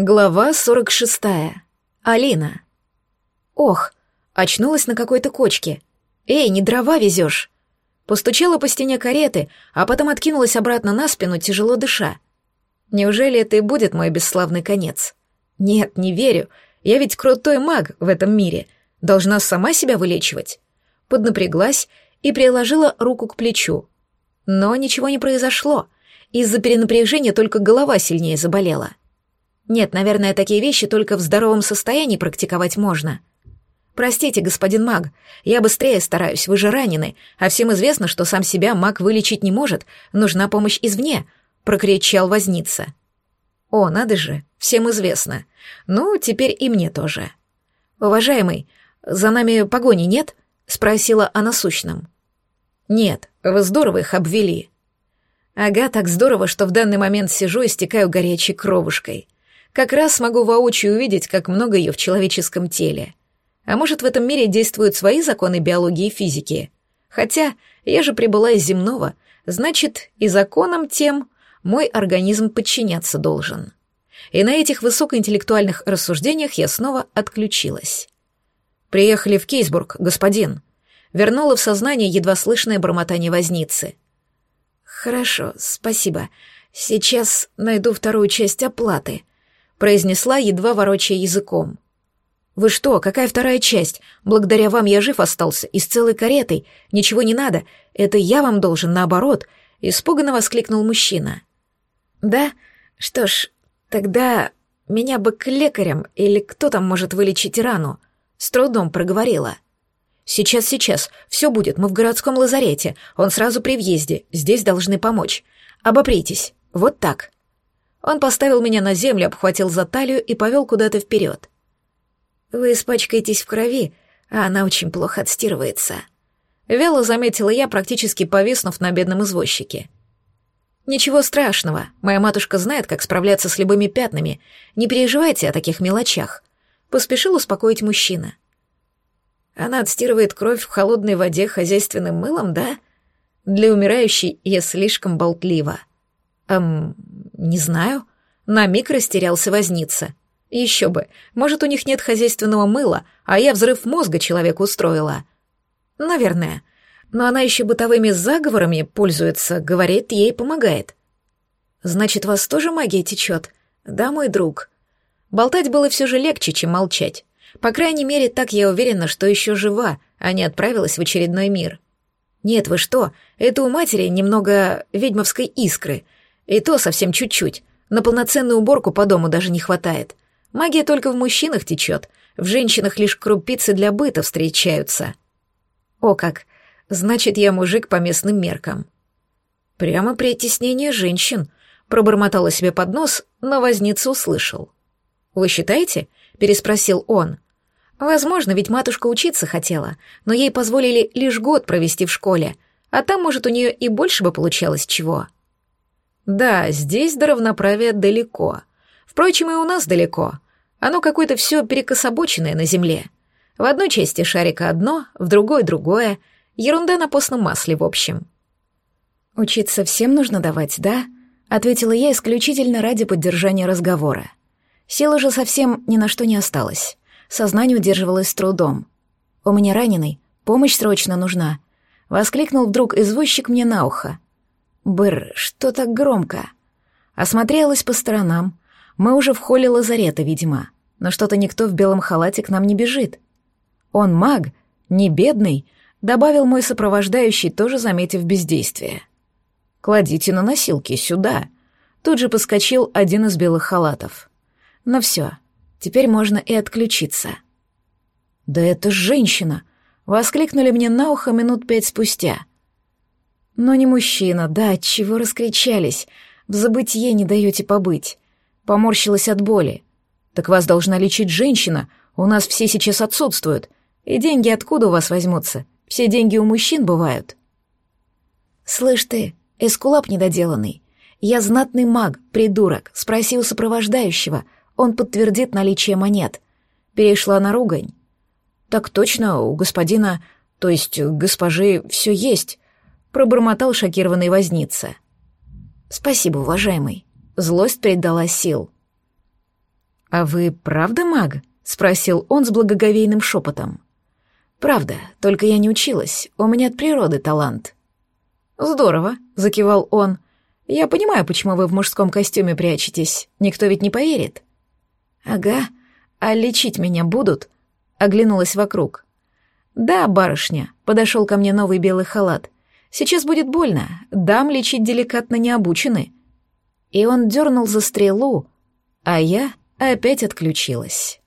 Глава 46. Алина. Ох, очнулась на какой-то кочке. Эй, не дрова везешь. Постучала по стене кареты, а потом откинулась обратно на спину, тяжело дыша. Неужели это и будет мой бесславный конец? Нет, не верю. Я ведь крутой маг в этом мире. Должна сама себя вылечивать. Поднапряглась и приложила руку к плечу. Но ничего не произошло. Из-за перенапряжения только голова сильнее заболела. Нет, наверное, такие вещи только в здоровом состоянии практиковать можно. Простите, господин маг, я быстрее стараюсь, вы же ранены, а всем известно, что сам себя маг вылечить не может, нужна помощь извне, прокричал возница. О, надо же, всем известно. Ну, теперь и мне тоже. Уважаемый, за нами погони нет? спросила о насущном. Нет, вы здорово их обвели. Ага, так здорово, что в данный момент сижу и стекаю горячей кровушкой. Как раз смогу воочию увидеть, как много ее в человеческом теле. А может, в этом мире действуют свои законы биологии и физики? Хотя я же прибыла из земного, значит, и законам тем мой организм подчиняться должен. И на этих высокоинтеллектуальных рассуждениях я снова отключилась. «Приехали в Кейсбург, господин», вернула в сознание едва слышное бормотание возницы. «Хорошо, спасибо. Сейчас найду вторую часть оплаты», произнесла, едва ворочая языком. «Вы что, какая вторая часть? Благодаря вам я жив остался, и с целой каретой. Ничего не надо. Это я вам должен, наоборот», — испуганно воскликнул мужчина. «Да? Что ж, тогда меня бы к лекарям, или кто там может вылечить рану?» С трудом проговорила. «Сейчас, сейчас, все будет, мы в городском лазарете, он сразу при въезде, здесь должны помочь. Обопритесь, вот так». Он поставил меня на землю, обхватил за талию и повел куда-то вперед. «Вы испачкаетесь в крови, а она очень плохо отстирывается». Вяло заметила я, практически повиснув на бедном извозчике. «Ничего страшного, моя матушка знает, как справляться с любыми пятнами. Не переживайте о таких мелочах», — поспешил успокоить мужчина. «Она отстирывает кровь в холодной воде хозяйственным мылом, да?» Для умирающей я слишком болтлива. Эм, не знаю. На миг растерялся возница. Еще бы, может, у них нет хозяйственного мыла, а я взрыв мозга человеку устроила. Наверное. Но она еще бытовыми заговорами пользуется, говорит, ей помогает. Значит, вас тоже магия течет? Да, мой друг. Болтать было все же легче, чем молчать. По крайней мере, так я уверена, что еще жива, а не отправилась в очередной мир. Нет, вы что, это у матери немного ведьмовской искры — и то совсем чуть-чуть. На полноценную уборку по дому даже не хватает. Магия только в мужчинах течет, в женщинах лишь крупицы для быта встречаются. О как! Значит, я мужик по местным меркам. Прямо притеснение женщин, пробормотала себе под нос, но возница услышал. «Вы считаете?» — переспросил он. «Возможно, ведь матушка учиться хотела, но ей позволили лишь год провести в школе, а там, может, у нее и больше бы получалось чего». Да, здесь до равноправия далеко. Впрочем, и у нас далеко. Оно какое-то все перекособоченное на земле. В одной части шарика одно, в другой другое. Ерунда на постном масле, в общем. «Учиться всем нужно давать, да?» — ответила я исключительно ради поддержания разговора. Сил же совсем ни на что не осталось. Сознание удерживалось с трудом. «У меня раненый, помощь срочно нужна», — воскликнул вдруг извозчик мне на ухо. Бр, что так громко? Осмотрелась по сторонам. Мы уже в холле лазарета, видимо. Но что-то никто в белом халате к нам не бежит. Он маг, не бедный, добавил мой сопровождающий, тоже заметив бездействие. «Кладите на носилки сюда». Тут же поскочил один из белых халатов. Ну все, теперь можно и отключиться. «Да это женщина!» — воскликнули мне на ухо минут пять спустя. Но не мужчина, да, чего раскричались? В забытье не даете побыть. Поморщилась от боли. Так вас должна лечить женщина, у нас все сейчас отсутствуют. И деньги откуда у вас возьмутся? Все деньги у мужчин бывают. Слышь ты, эскулап недоделанный. Я знатный маг, придурок, спросил сопровождающего. Он подтвердит наличие монет. Перешла на ругань. Так точно, у господина, то есть госпожи, все есть пробормотал шокированный возница. «Спасибо, уважаемый». Злость придала сил. «А вы правда маг?» — спросил он с благоговейным шепотом. «Правда, только я не училась, у меня от природы талант». «Здорово», — закивал он. «Я понимаю, почему вы в мужском костюме прячетесь. Никто ведь не поверит». «Ага, а лечить меня будут?» — оглянулась вокруг. «Да, барышня», — подошел ко мне новый белый халат. «Сейчас будет больно, дам лечить деликатно не обучены». И он дернул за стрелу, а я опять отключилась.